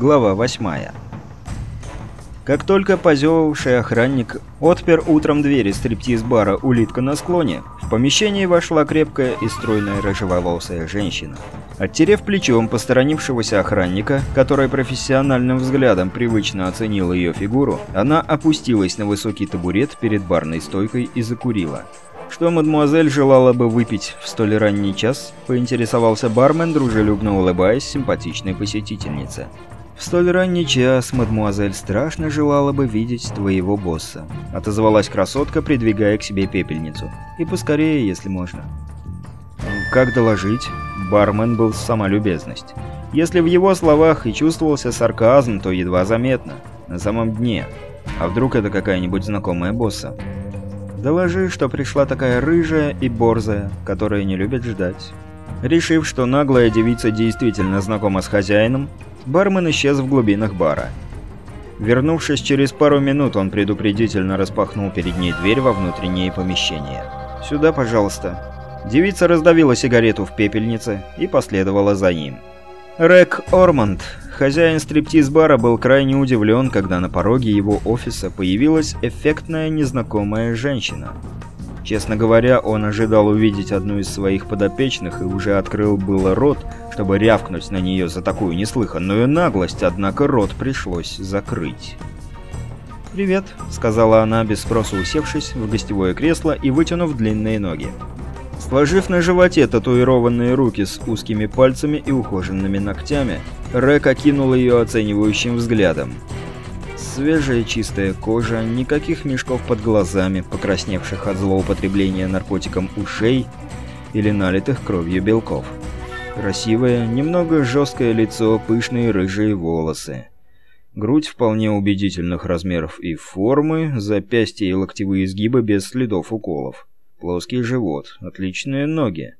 Глава 8. Как только позевавший охранник отпер утром двери стриптиз-бара «Улитка на склоне», в помещение вошла крепкая и стройная рыжеволосая женщина. Оттерев плечом посторонившегося охранника, который профессиональным взглядом привычно оценил ее фигуру, она опустилась на высокий табурет перед барной стойкой и закурила. «Что мадемуазель желала бы выпить в столь ранний час?» – поинтересовался бармен, дружелюбно улыбаясь симпатичной посетительнице. «В столь ранний час, мадмуазель, страшно желала бы видеть твоего босса», — отозвалась красотка, придвигая к себе пепельницу. «И поскорее, если можно». «Как доложить?» Бармен был сама любезность. Если в его словах и чувствовался сарказм, то едва заметно, на самом дне. А вдруг это какая-нибудь знакомая босса? «Доложи, что пришла такая рыжая и борзая, которая не любит ждать». Решив, что наглая девица действительно знакома с хозяином, Бармен исчез в глубинах бара. Вернувшись через пару минут, он предупредительно распахнул перед ней дверь во внутреннее помещение. «Сюда, пожалуйста». Девица раздавила сигарету в пепельнице и последовала за ним. Рек Ормонд, хозяин стриптиз-бара, был крайне удивлен, когда на пороге его офиса появилась эффектная незнакомая женщина. Честно говоря, он ожидал увидеть одну из своих подопечных и уже открыл было рот, чтобы рявкнуть на нее за такую неслыханную наглость, однако рот пришлось закрыть. «Привет», — сказала она, без спроса усевшись в гостевое кресло и вытянув длинные ноги. Сложив на животе татуированные руки с узкими пальцами и ухоженными ногтями, Рэк окинул ее оценивающим взглядом. Свежая чистая кожа, никаких мешков под глазами, покрасневших от злоупотребления наркотиком ушей или налитых кровью белков. Красивое, немного жесткое лицо, пышные рыжие волосы. Грудь вполне убедительных размеров и формы, запястья и локтевые изгибы без следов уколов. Плоский живот, отличные ноги.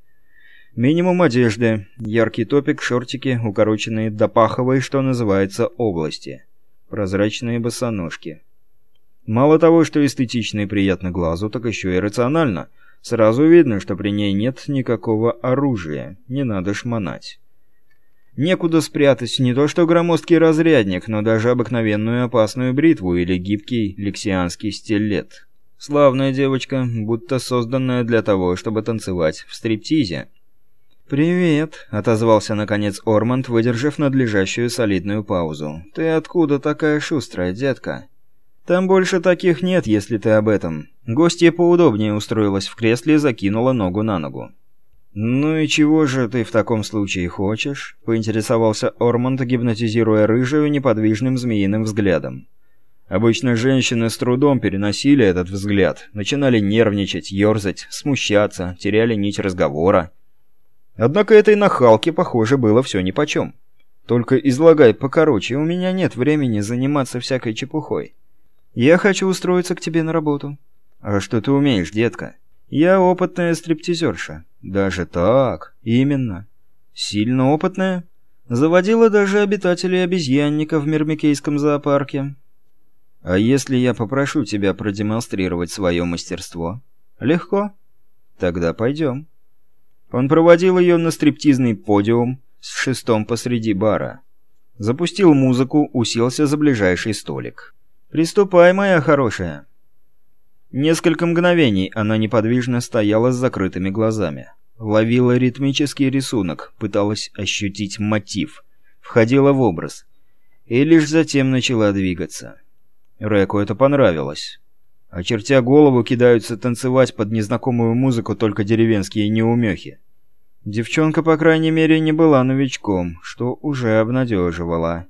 Минимум одежды, яркий топик, шортики, укороченные до паховой, что называется, области прозрачные босоножки. Мало того, что эстетично и приятно глазу, так еще и рационально. Сразу видно, что при ней нет никакого оружия, не надо шмонать. Некуда спрятать не то что громоздкий разрядник, но даже обыкновенную опасную бритву или гибкий лексианский стилет. Славная девочка, будто созданная для того, чтобы танцевать в стриптизе. «Привет», — отозвался наконец Орманд, выдержав надлежащую солидную паузу. «Ты откуда такая шустрая, детка?» «Там больше таких нет, если ты об этом». Гостья поудобнее устроилась в кресле и закинула ногу на ногу. «Ну и чего же ты в таком случае хочешь?» — поинтересовался Орманд, гипнотизируя рыжую неподвижным змеиным взглядом. Обычно женщины с трудом переносили этот взгляд, начинали нервничать, ерзать, смущаться, теряли нить разговора. Однако этой нахалке, похоже, было все нипочем. Только излагай покороче, у меня нет времени заниматься всякой чепухой. Я хочу устроиться к тебе на работу. А что ты умеешь, детка? Я опытная стриптизерша. Даже так? Именно. Сильно опытная? Заводила даже обитателей обезьянника в Мирмикейском зоопарке. А если я попрошу тебя продемонстрировать свое мастерство? Легко. Тогда пойдем. Он проводил ее на стриптизный подиум с шестом посреди бара. Запустил музыку, уселся за ближайший столик. «Приступай, моя хорошая!» Несколько мгновений она неподвижно стояла с закрытыми глазами. Ловила ритмический рисунок, пыталась ощутить мотив, входила в образ. И лишь затем начала двигаться. Реку это понравилось. Очертя голову, кидаются танцевать под незнакомую музыку только деревенские неумехи. Девчонка, по крайней мере, не была новичком, что уже обнадеживало.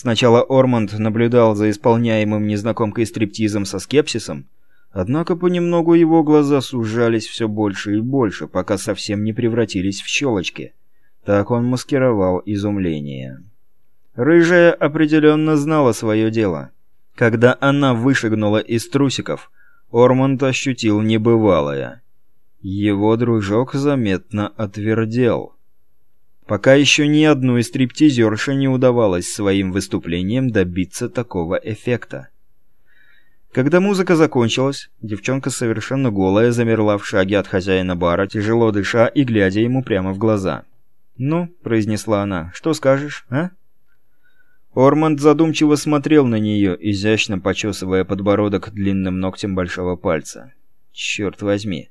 Сначала Ормонд наблюдал за исполняемым незнакомкой стриптизом со скепсисом, однако понемногу его глаза сужались все больше и больше, пока совсем не превратились в щелочки. Так он маскировал изумление. Рыжая определенно знала свое дело. Когда она вышагнула из трусиков, Ормонд ощутил небывалое. Его дружок заметно отвердел. Пока еще ни одной стриптизерше не удавалось своим выступлением добиться такого эффекта. Когда музыка закончилась, девчонка совершенно голая замерла в шаге от хозяина бара, тяжело дыша и глядя ему прямо в глаза. «Ну», — произнесла она, — «что скажешь, а?» Орманд задумчиво смотрел на нее, изящно почесывая подбородок длинным ногтем большого пальца. Черт возьми.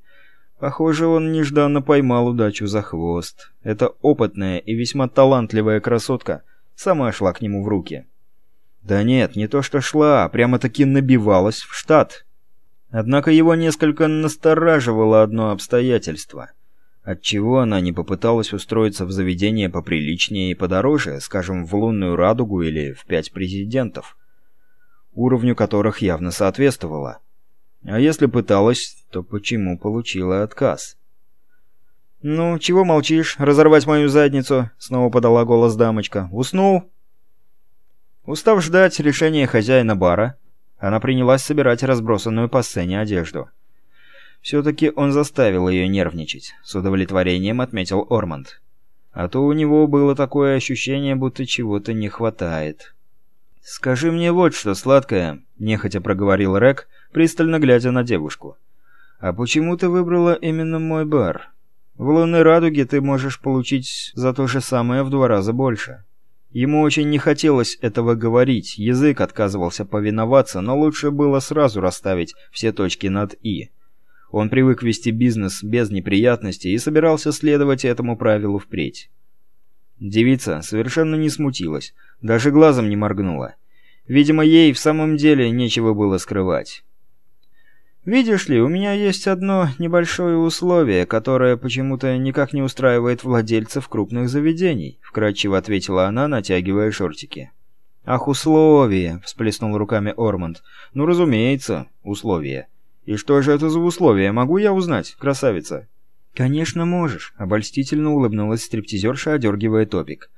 Похоже, он нежданно поймал удачу за хвост. Эта опытная и весьма талантливая красотка сама шла к нему в руки. Да нет, не то что шла, а прямо-таки набивалась в штат. Однако его несколько настораживало одно обстоятельство. Отчего она не попыталась устроиться в заведение поприличнее и подороже, скажем, в лунную радугу или в пять президентов, уровню которых явно соответствовала. А если пыталась, то почему получила отказ? «Ну, чего молчишь? Разорвать мою задницу?» — снова подала голос дамочка. «Уснул?» Устав ждать решения хозяина бара, она принялась собирать разбросанную по сцене одежду. Все-таки он заставил ее нервничать, с удовлетворением отметил Орманд. А то у него было такое ощущение, будто чего-то не хватает. «Скажи мне вот что, сладкое», — нехотя проговорил Рек, пристально глядя на девушку. «А почему ты выбрала именно мой бар? В лунной радуге ты можешь получить за то же самое в два раза больше». Ему очень не хотелось этого говорить, язык отказывался повиноваться, но лучше было сразу расставить все точки над «и». Он привык вести бизнес без неприятностей и собирался следовать этому правилу впредь. Девица совершенно не смутилась, даже глазом не моргнула. Видимо, ей в самом деле нечего было скрывать. «Видишь ли, у меня есть одно небольшое условие, которое почему-то никак не устраивает владельцев крупных заведений», — вкратчиво ответила она, натягивая шортики. «Ах, условие!» — всплеснул руками Ормонд. «Ну, разумеется, условие. И что же это за условие, могу я узнать, красавица?» «Конечно можешь», — обольстительно улыбнулась стриптизерша, одергивая топик.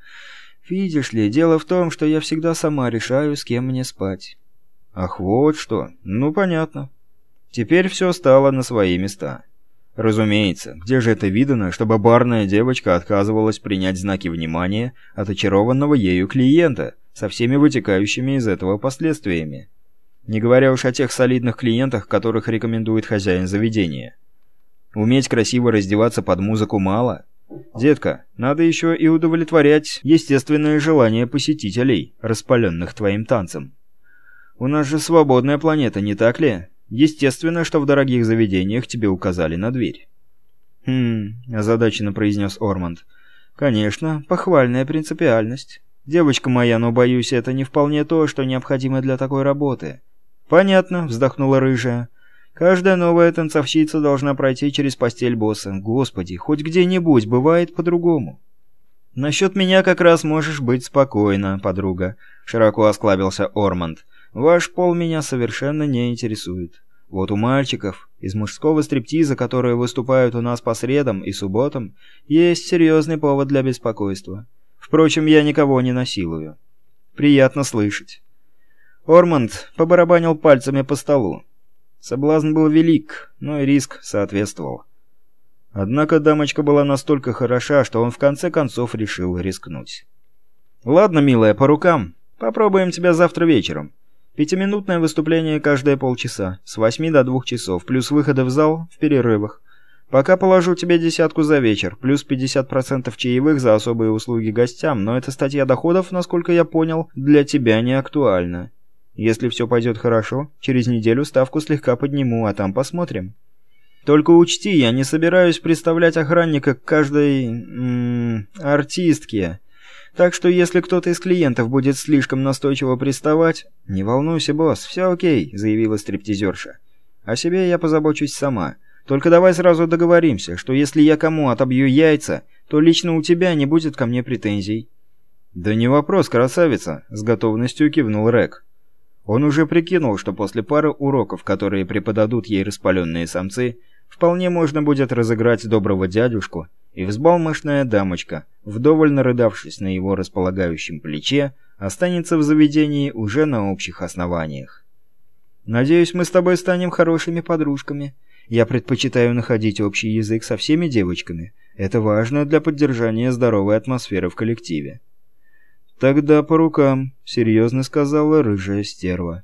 «Видишь ли, дело в том, что я всегда сама решаю, с кем мне спать». «Ах, вот что. Ну, понятно». Теперь все стало на свои места. Разумеется, где же это видано, чтобы барная девочка отказывалась принять знаки внимания от очарованного ею клиента, со всеми вытекающими из этого последствиями? Не говоря уж о тех солидных клиентах, которых рекомендует хозяин заведения. Уметь красиво раздеваться под музыку мало. Детка, надо еще и удовлетворять естественное желание посетителей, распаленных твоим танцем. У нас же свободная планета, не так ли? Естественно, что в дорогих заведениях тебе указали на дверь. «Хм...» – озадаченно произнес Орманд. «Конечно, похвальная принципиальность. Девочка моя, но, боюсь, это не вполне то, что необходимо для такой работы». «Понятно», – вздохнула рыжая. «Каждая новая танцовщица должна пройти через постель босса. Господи, хоть где-нибудь бывает по-другому». «Насчет меня как раз можешь быть спокойна, подруга», — широко осклабился Орманд. Ваш пол меня совершенно не интересует. Вот у мальчиков из мужского стриптиза, которые выступают у нас по средам и субботам, есть серьезный повод для беспокойства. Впрочем, я никого не насилую. Приятно слышать. Орманд побарабанил пальцами по столу. Соблазн был велик, но и риск соответствовал. Однако дамочка была настолько хороша, что он в конце концов решил рискнуть. «Ладно, милая, по рукам. Попробуем тебя завтра вечером. Пятиминутное выступление каждые полчаса, с 8 до 2 часов, плюс выходы в зал в перерывах. Пока положу тебе десятку за вечер, плюс 50% чаевых за особые услуги гостям, но эта статья доходов, насколько я понял, для тебя не актуальна. Если все пойдет хорошо, через неделю ставку слегка подниму, а там посмотрим. Только учти, я не собираюсь представлять охранника к каждой... М артистке. Так что если кто-то из клиентов будет слишком настойчиво приставать... «Не волнуйся, босс, все окей», — заявила стриптизерша. «О себе я позабочусь сама. Только давай сразу договоримся, что если я кому отобью яйца, то лично у тебя не будет ко мне претензий». «Да не вопрос, красавица», — с готовностью кивнул Рек. Он уже прикинул, что после пары уроков, которые преподадут ей распаленные самцы, вполне можно будет разыграть доброго дядюшку и взбалмошная дамочка, вдоволь нарыдавшись на его располагающем плече, останется в заведении уже на общих основаниях. «Надеюсь, мы с тобой станем хорошими подружками. Я предпочитаю находить общий язык со всеми девочками. Это важно для поддержания здоровой атмосферы в коллективе». «Тогда по рукам», — серьезно сказала рыжая стерва.